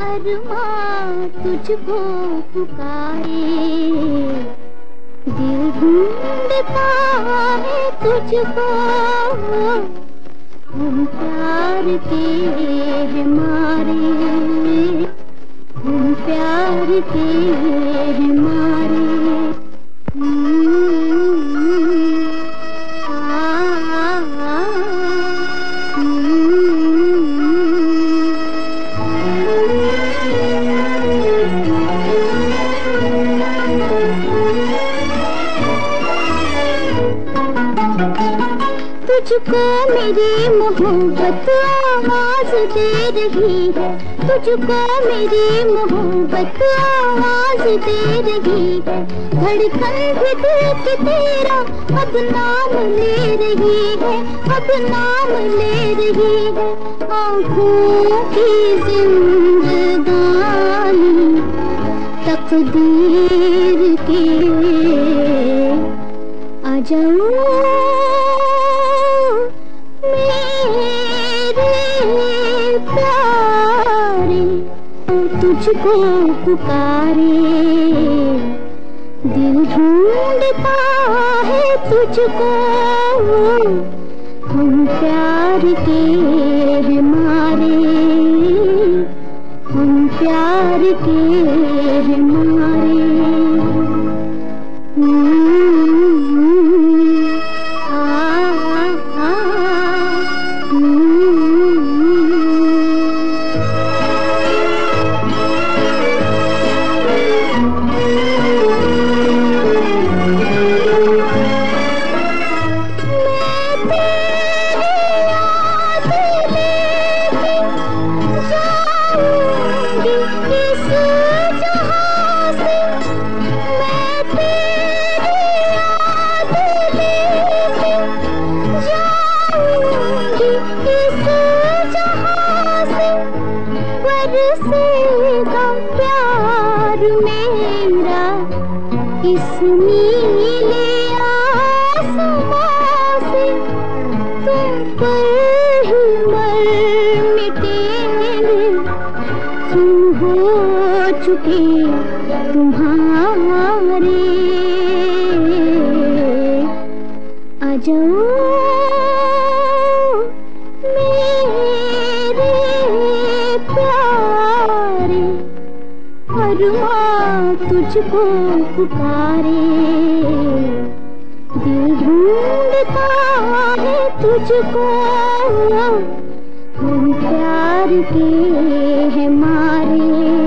अरमा तुझको पुकारे। दिल ढूंढता है तुझको। हम प्यार के हमारे हम प्यार के हमारे तुझको मेरी मोहब्बत आवाज़ दे रही है। तुझको मेरी मोहब्बत आवाज़ दे रही है। धड़कन भी दिल के तेरा, अब नाम ले रही है। अब नाम ले रही है। आँखों की जिंदगानी, तकदीर के। आ जाओ तुझको पुकारे। दिल ढूंढता है तुझको। हम प्यार के मारे। हम प्यार के हमारे प्यार मेरा इस नीले से तुम पर ही मर तुम हो चुके तुम्हारे। आ जाओ। अरमा तुझको पुकारे। दिल ढूंढता है तुझको हम प्यार के हमारे हम